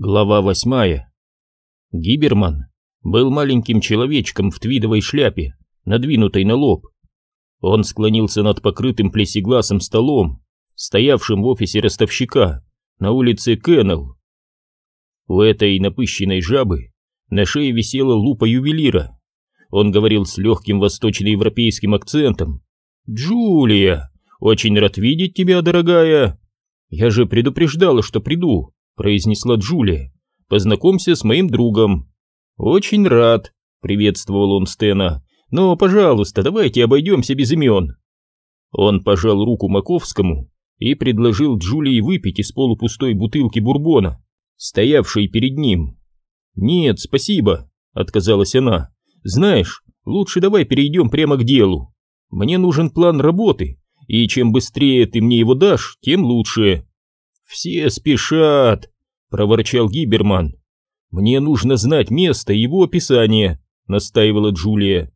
Глава восьмая. Гиберман был маленьким человечком в твидовой шляпе, надвинутой на лоб. Он склонился над покрытым плесегласом столом, стоявшим в офисе ростовщика на улице Кеннелл. У этой напыщенной жабы на шее висела лупа ювелира. Он говорил с легким восточноевропейским акцентом. «Джулия, очень рад видеть тебя, дорогая. Я же предупреждала, что приду произнесла Джулия. «Познакомься с моим другом». «Очень рад», — приветствовал он Стена. «Но, пожалуйста, давайте обойдемся без имен». Он пожал руку Маковскому и предложил Джулии выпить из полупустой бутылки бурбона, стоявшей перед ним. «Нет, спасибо», — отказалась она. «Знаешь, лучше давай перейдем прямо к делу. Мне нужен план работы, и чем быстрее ты мне его дашь, тем лучше». «Все спешат!» — проворчал Гиберман. «Мне нужно знать место его описание», — настаивала Джулия.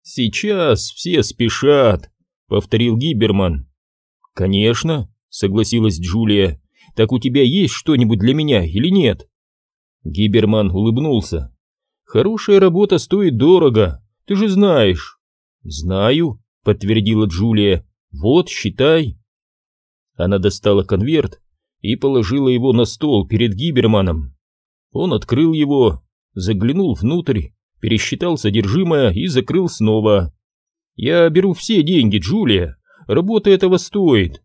«Сейчас все спешат», — повторил Гиберман. «Конечно», — согласилась Джулия. «Так у тебя есть что-нибудь для меня или нет?» Гиберман улыбнулся. «Хорошая работа стоит дорого, ты же знаешь». «Знаю», — подтвердила Джулия. «Вот, считай». Она достала конверт и положила его на стол перед Гиберманом. Он открыл его, заглянул внутрь, пересчитал содержимое и закрыл снова. «Я беру все деньги, Джулия, работа этого стоит».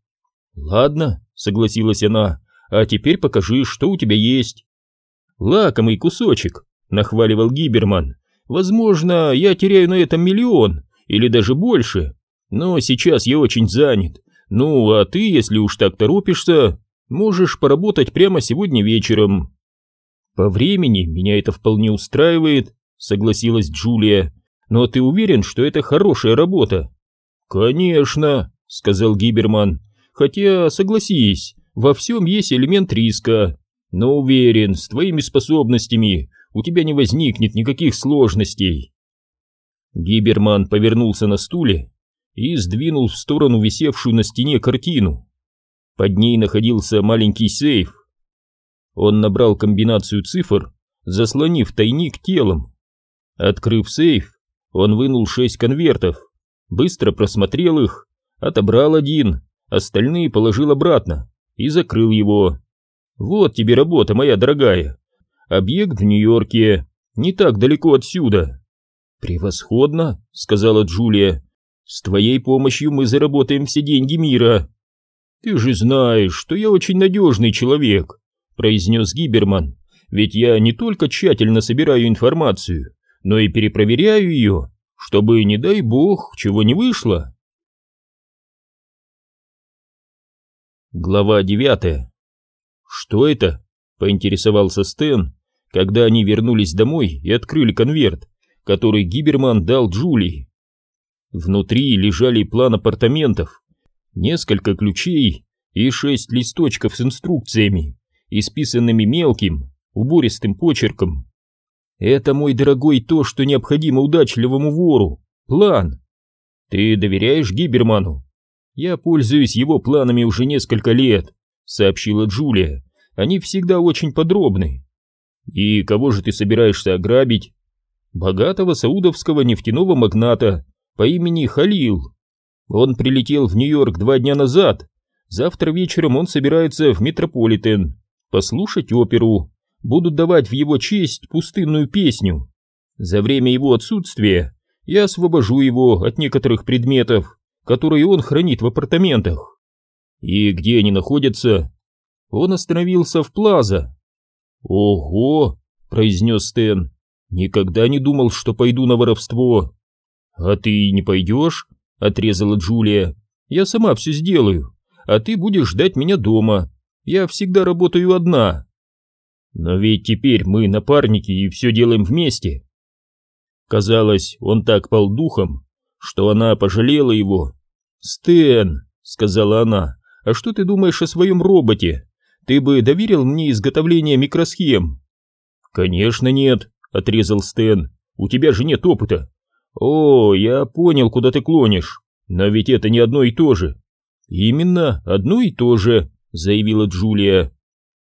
«Ладно», — согласилась она, — «а теперь покажи, что у тебя есть». «Лакомый кусочек», — нахваливал Гиберман. «Возможно, я теряю на этом миллион, или даже больше, но сейчас я очень занят. Ну, а ты, если уж так торопишься, Можешь поработать прямо сегодня вечером. По времени меня это вполне устраивает, согласилась Джулия. Но ты уверен, что это хорошая работа? Конечно, сказал Гиберман. Хотя, согласись, во всем есть элемент риска. Но уверен, с твоими способностями у тебя не возникнет никаких сложностей. Гиберман повернулся на стуле и сдвинул в сторону висевшую на стене картину. Под ней находился маленький сейф. Он набрал комбинацию цифр, заслонив тайник телом. Открыв сейф, он вынул шесть конвертов, быстро просмотрел их, отобрал один, остальные положил обратно и закрыл его. «Вот тебе работа, моя дорогая. Объект в Нью-Йорке, не так далеко отсюда». «Превосходно», — сказала Джулия. «С твоей помощью мы заработаем все деньги мира». «Ты же знаешь, что я очень надежный человек», — произнес Гиберман. «Ведь я не только тщательно собираю информацию, но и перепроверяю ее, чтобы, не дай бог, чего не вышло». Глава девятая. «Что это?» — поинтересовался Стэн, когда они вернулись домой и открыли конверт, который Гиберман дал Джулии. Внутри лежали план апартаментов, несколько ключей и шесть листочков с инструкциями, исписанными мелким, убористым почерком. Это, мой дорогой, то, что необходимо удачливому вору. План. Ты доверяешь Гиберману? Я пользуюсь его планами уже несколько лет, сообщила Джулия. Они всегда очень подробны. И кого же ты собираешься ограбить? Богатого саудовского нефтяного магната по имени Халил. Он прилетел в Нью-Йорк два дня назад. Завтра вечером он собирается в Метрополитен послушать оперу. Будут давать в его честь пустынную песню. За время его отсутствия я освобожу его от некоторых предметов, которые он хранит в апартаментах. И где они находятся? Он остановился в Плаза. Ого, произнес Стэн. Никогда не думал, что пойду на воровство. А ты не пойдешь? — отрезала Джулия. «Я сама все сделаю, а ты будешь ждать меня дома. Я всегда работаю одна». «Но ведь теперь мы напарники и все делаем вместе». Казалось, он так пал духом, что она пожалела его. «Стэн», — сказала она, — «а что ты думаешь о своем роботе? Ты бы доверил мне изготовление микросхем?» «Конечно нет», — отрезал Стэн. «У тебя же нет опыта. «О, я понял, куда ты клонишь, но ведь это не одно и то же». «Именно, одно и то же», — заявила Джулия.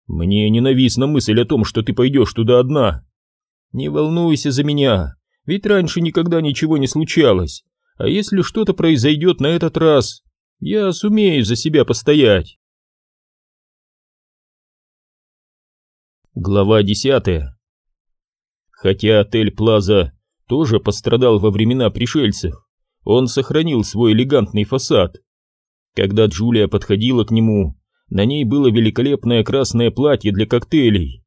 Мне ненавистна мысль о том, что ты пойдешь туда одна. Не волнуйся за меня, ведь раньше никогда ничего не случалось. А если что-то произойдет на этот раз, я сумею за себя постоять. Глава десятая. Хотя отель Плаза тоже пострадал во времена пришельцев, он сохранил свой элегантный фасад. Когда Джулия подходила к нему, на ней было великолепное красное платье для коктейлей.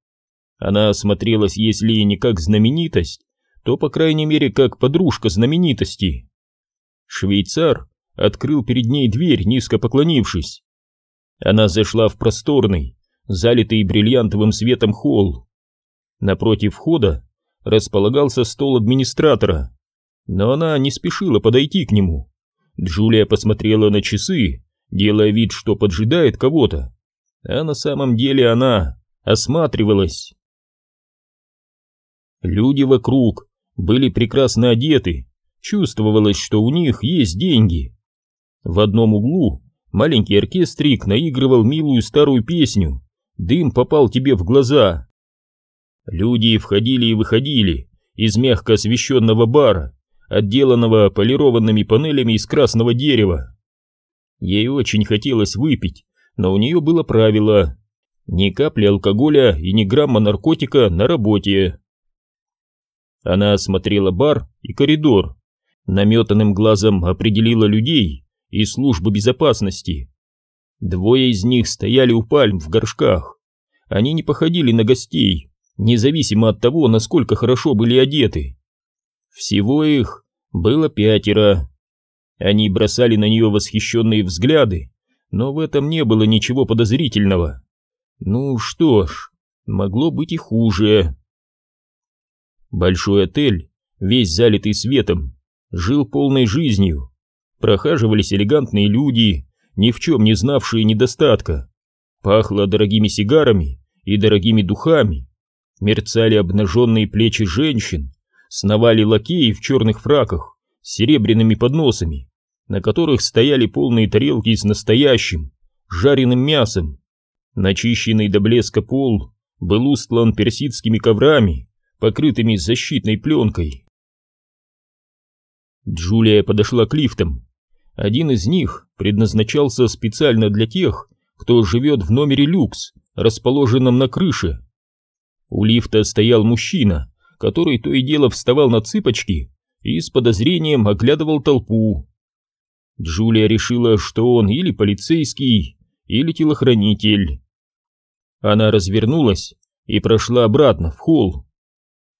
Она смотрелась, если и не как знаменитость, то, по крайней мере, как подружка знаменитости. Швейцар открыл перед ней дверь, низко поклонившись. Она зашла в просторный, залитый бриллиантовым светом холл. Напротив входа располагался стол администратора, но она не спешила подойти к нему. Джулия посмотрела на часы делая вид, что поджидает кого-то, а на самом деле она осматривалась. Люди вокруг были прекрасно одеты, чувствовалось, что у них есть деньги. В одном углу маленький оркестрик наигрывал милую старую песню «Дым попал тебе в глаза». Люди входили и выходили из мягко освещенного бара, отделанного полированными панелями из красного дерева. Ей очень хотелось выпить, но у нее было правило ни капли алкоголя и ни грамма наркотика на работе. Она осмотрела бар и коридор, наметанным глазом определила людей и службы безопасности. Двое из них стояли у пальм в горшках. Они не походили на гостей, независимо от того, насколько хорошо были одеты. Всего их было пятеро. Они бросали на нее восхищенные взгляды, но в этом не было ничего подозрительного. Ну что ж, могло быть и хуже. Большой отель, весь залитый светом, жил полной жизнью. Прохаживались элегантные люди, ни в чем не знавшие недостатка. Пахло дорогими сигарами и дорогими духами. Мерцали обнаженные плечи женщин, сновали лакеи в черных фраках с серебряными подносами на которых стояли полные тарелки с настоящим, жареным мясом. Начищенный до блеска пол был устлан персидскими коврами, покрытыми защитной пленкой. Джулия подошла к лифтам. Один из них предназначался специально для тех, кто живет в номере люкс, расположенном на крыше. У лифта стоял мужчина, который то и дело вставал на цыпочки и с подозрением оглядывал толпу. Джулия решила, что он или полицейский, или телохранитель. Она развернулась и прошла обратно в холл.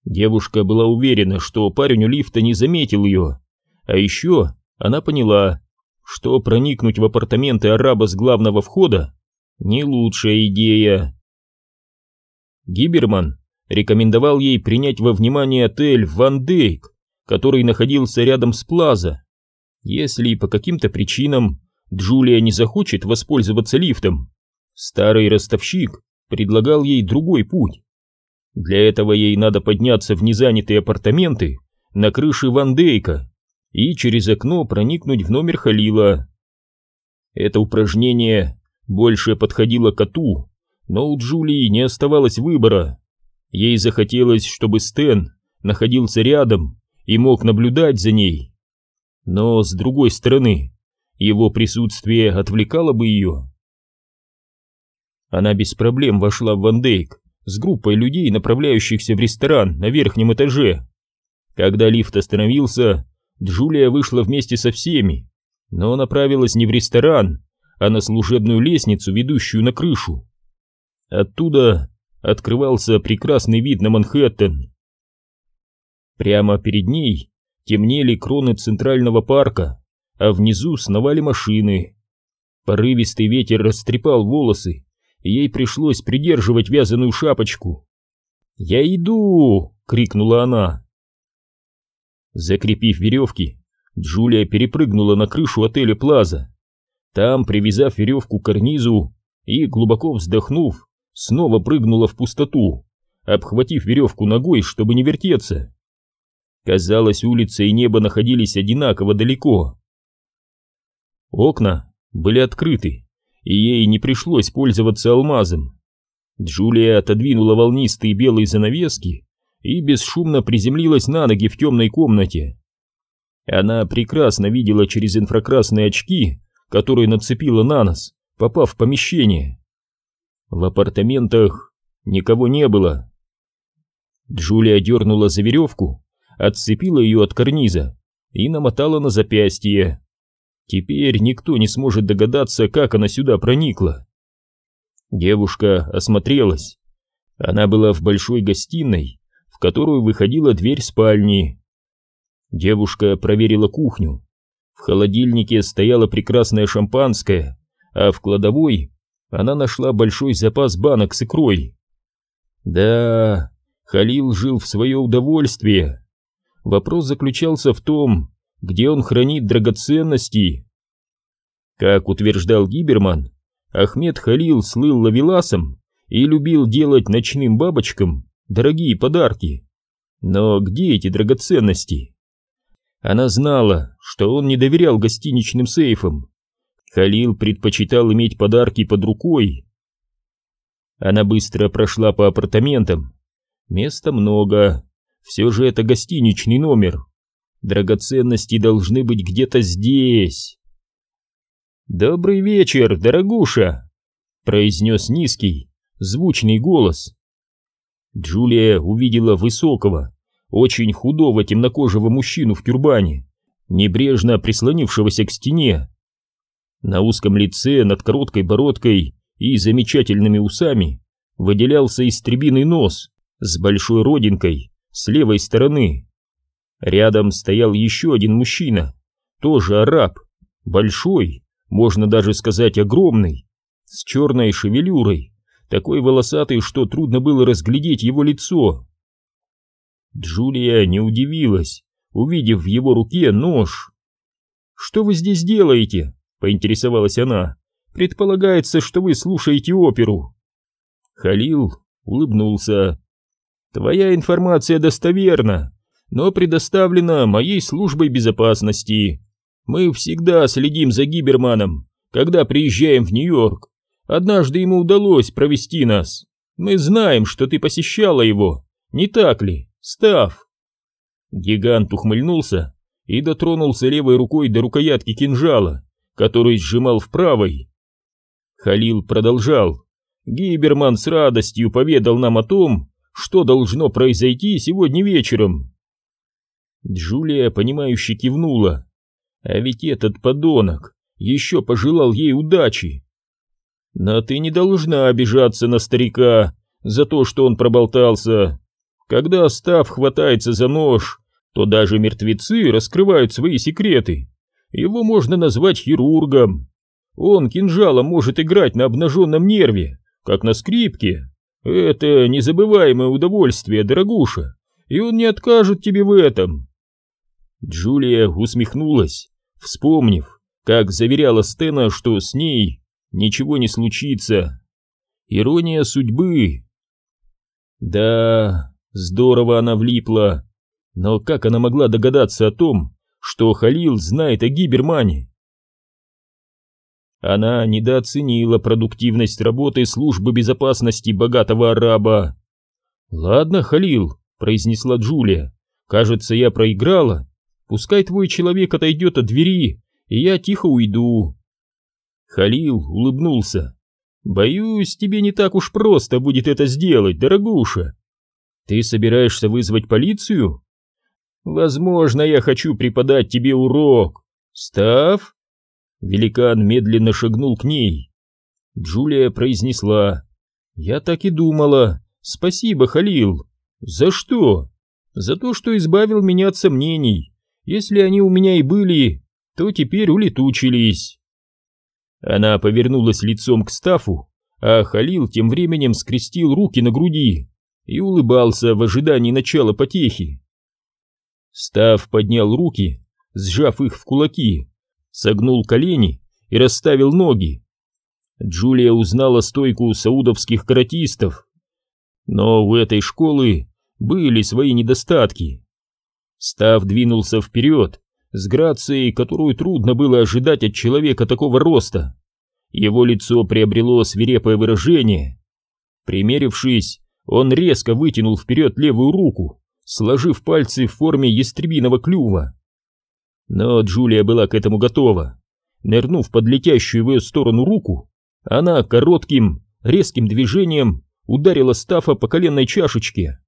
Девушка была уверена, что парень у лифта не заметил ее, а еще она поняла, что проникнуть в апартаменты араба с главного входа не лучшая идея. Гиберман рекомендовал ей принять во внимание отель «Ван Дейк», который находился рядом с Плаза. Если по каким-то причинам Джулия не захочет воспользоваться лифтом, старый ростовщик предлагал ей другой путь. Для этого ей надо подняться в незанятые апартаменты на крыше Ван Дейка и через окно проникнуть в номер Халила. Это упражнение больше подходило коту, но у Джулии не оставалось выбора. Ей захотелось, чтобы Стэн находился рядом и мог наблюдать за ней. Но, с другой стороны, его присутствие отвлекало бы ее. Она без проблем вошла в Вандейк с группой людей, направляющихся в ресторан на верхнем этаже. Когда лифт остановился, Джулия вышла вместе со всеми, но направилась не в ресторан, а на служебную лестницу, ведущую на крышу. Оттуда открывался прекрасный вид на Манхэттен. Прямо перед ней темнели кроны центрального парка, а внизу сновали машины. Порывистый ветер растрепал волосы, и ей пришлось придерживать вязаную шапочку. «Я иду!» — крикнула она. Закрепив веревки, Джулия перепрыгнула на крышу отеля Плаза. Там, привязав веревку к карнизу и, глубоко вздохнув, снова прыгнула в пустоту, обхватив веревку ногой, чтобы не вертеться. Казалось, улица и небо находились одинаково далеко. Окна были открыты, и ей не пришлось пользоваться алмазом. Джулия отодвинула волнистые белые занавески и бесшумно приземлилась на ноги в темной комнате. Она прекрасно видела через инфракрасные очки, которые нацепила на нос, попав в помещение. В апартаментах никого не было. Джулия дернула за веревку, отцепила ее от карниза и намотала на запястье. Теперь никто не сможет догадаться, как она сюда проникла. Девушка осмотрелась. Она была в большой гостиной, в которую выходила дверь спальни. Девушка проверила кухню. В холодильнике стояло прекрасное шампанское, а в кладовой она нашла большой запас банок с икрой. Да, Халил жил в свое удовольствие. Вопрос заключался в том, где он хранит драгоценности. Как утверждал Гиберман, Ахмед Халил слыл лавеласом и любил делать ночным бабочкам дорогие подарки. Но где эти драгоценности? Она знала, что он не доверял гостиничным сейфам. Халил предпочитал иметь подарки под рукой. Она быстро прошла по апартаментам. Места много. Все же это гостиничный номер. Драгоценности должны быть где-то здесь. «Добрый вечер, дорогуша!» — произнес низкий, звучный голос. Джулия увидела высокого, очень худого темнокожего мужчину в тюрбане, небрежно прислонившегося к стене. На узком лице над короткой бородкой и замечательными усами выделялся истребиный нос с большой родинкой с левой стороны. Рядом стоял еще один мужчина, тоже араб, большой, можно даже сказать огромный, с черной шевелюрой, такой волосатый, что трудно было разглядеть его лицо. Джулия не удивилась, увидев в его руке нож. «Что вы здесь делаете?» — поинтересовалась она. «Предполагается, что вы слушаете оперу». Халил улыбнулся. «Твоя информация достоверна, но предоставлена моей службой безопасности. Мы всегда следим за Гиберманом, когда приезжаем в Нью-Йорк. Однажды ему удалось провести нас. Мы знаем, что ты посещала его, не так ли, Став?» Гигант ухмыльнулся и дотронулся левой рукой до рукоятки кинжала, который сжимал в правой. Халил продолжал. Гиберман с радостью поведал нам о том, что должно произойти сегодня вечером. Джулия, понимающе кивнула. А ведь этот подонок еще пожелал ей удачи. Но ты не должна обижаться на старика за то, что он проболтался. Когда Став хватается за нож, то даже мертвецы раскрывают свои секреты. Его можно назвать хирургом. Он кинжалом может играть на обнаженном нерве, как на скрипке. Это незабываемое удовольствие, дорогуша, и он не откажет тебе в этом. Джулия усмехнулась, вспомнив, как заверяла Стена, что с ней ничего не случится. Ирония судьбы. Да, здорово она влипла. Но как она могла догадаться о том, что Халил знает о Гибермане? Она недооценила продуктивность работы службы безопасности богатого араба. «Ладно, Халил», — произнесла Джулия, — «кажется, я проиграла. Пускай твой человек отойдет от двери, и я тихо уйду». Халил улыбнулся. «Боюсь, тебе не так уж просто будет это сделать, дорогуша. Ты собираешься вызвать полицию? Возможно, я хочу преподать тебе урок. Став?» Великан медленно шагнул к ней. Джулия произнесла. «Я так и думала. Спасибо, Халил. За что? За то, что избавил меня от сомнений. Если они у меня и были, то теперь улетучились». Она повернулась лицом к Стафу, а Халил тем временем скрестил руки на груди и улыбался в ожидании начала потехи. Став поднял руки, сжав их в кулаки, согнул колени и расставил ноги. Джулия узнала стойку саудовских каратистов. Но у этой школы были свои недостатки. Став двинулся вперед, с грацией, которую трудно было ожидать от человека такого роста. Его лицо приобрело свирепое выражение. Примерившись, он резко вытянул вперед левую руку, сложив пальцы в форме ястребиного клюва. Но Джулия была к этому готова. Нырнув под летящую в ее сторону руку, она коротким, резким движением ударила Стафа по коленной чашечке.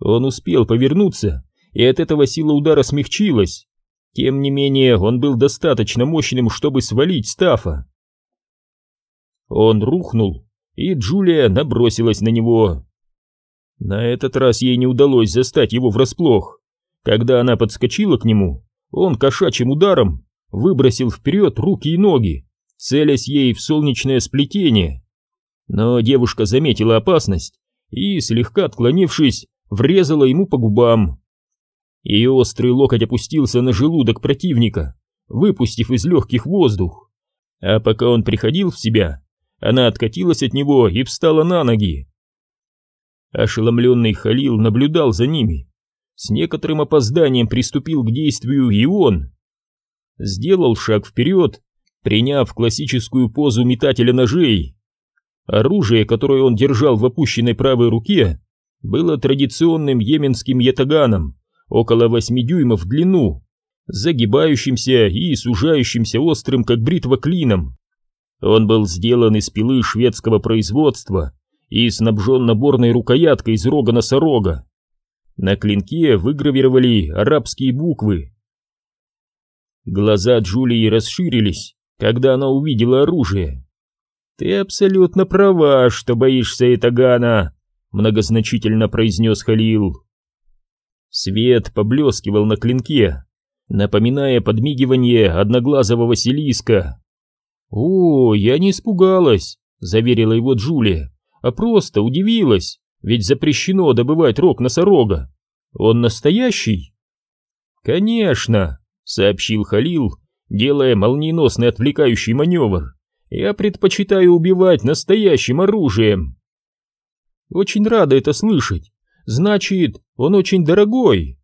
Он успел повернуться, и от этого сила удара смягчилась. Тем не менее, он был достаточно мощным, чтобы свалить Стафа. Он рухнул, и Джулия набросилась на него. На этот раз ей не удалось застать его врасплох. Когда она подскочила к нему, он кошачьим ударом выбросил вперед руки и ноги, целясь ей в солнечное сплетение. Но девушка заметила опасность и, слегка отклонившись, врезала ему по губам. Ее острый локоть опустился на желудок противника, выпустив из легких воздух. А пока он приходил в себя, она откатилась от него и встала на ноги. Ошеломленный Халил наблюдал за ними. С некоторым опозданием приступил к действию и он. Сделал шаг вперед, приняв классическую позу метателя ножей. Оружие, которое он держал в опущенной правой руке, было традиционным йеменским ятаганом, около 8 дюймов в длину, загибающимся и сужающимся острым, как бритва, клином. Он был сделан из пилы шведского производства и снабжен наборной рукояткой из рога носорога. На клинке выгравировали арабские буквы. Глаза Джулии расширились, когда она увидела оружие. «Ты абсолютно права, что боишься Этагана», — многозначительно произнес Халил. Свет поблескивал на клинке, напоминая подмигивание одноглазого Василиска. «О, я не испугалась», — заверила его Джулия, — «а просто удивилась, ведь запрещено добывать рог носорога. Он настоящий?» «Конечно», — сообщил Халил, делая молниеносный отвлекающий маневр. «Я предпочитаю убивать настоящим оружием». «Очень рада это слышать. Значит, он очень дорогой».